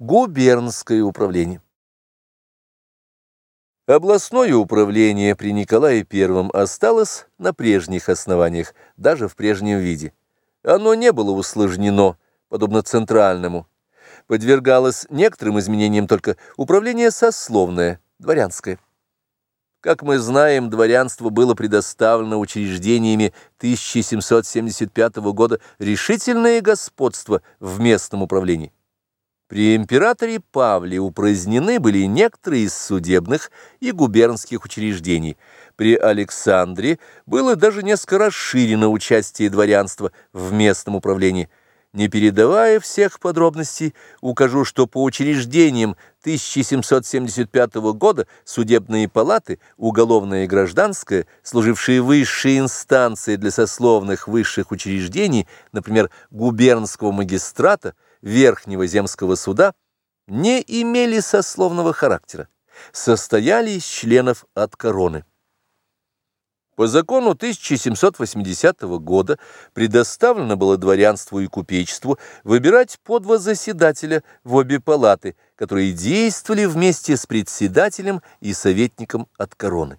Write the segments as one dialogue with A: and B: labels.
A: губернское управление. Областное управление при Николае I осталось на прежних основаниях, даже в прежнем виде. Оно не было усложнено, подобно центральному. Подвергалось некоторым изменениям только управление сословное, дворянское. Как мы знаем, дворянство было предоставлено учреждениями 1775 года решительное господство в местном управлении. При императоре Павле упразднены были некоторые из судебных и губернских учреждений. При Александре было даже несколько расширено участие дворянства в местном управлении. Не передавая всех подробностей, укажу, что по учреждениям 1775 года судебные палаты, уголовная и гражданская, служившие высшей инстанцией для сословных высших учреждений, например, губернского магистрата, Верхнего земского суда не имели сословного характера, состояли из членов от короны. По закону 1780 года предоставлено было дворянству и купечеству выбирать по два заседателя в обе палаты, которые действовали вместе с председателем и советником от короны.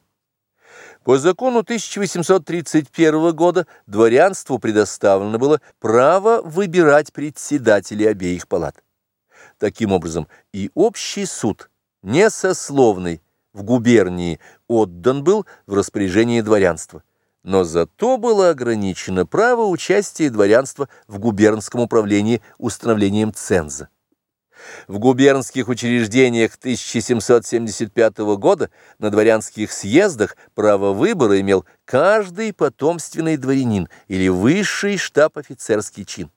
A: По закону 1831 года дворянству предоставлено было право выбирать председателей обеих палат. Таким образом, и общий суд, несословный, в губернии отдан был в распоряжение дворянства, но зато было ограничено право участия дворянства в губернском управлении установлением ценза. В губернских учреждениях 1775 года на дворянских съездах право выбора имел каждый потомственный дворянин или высший штаб-офицерский чин.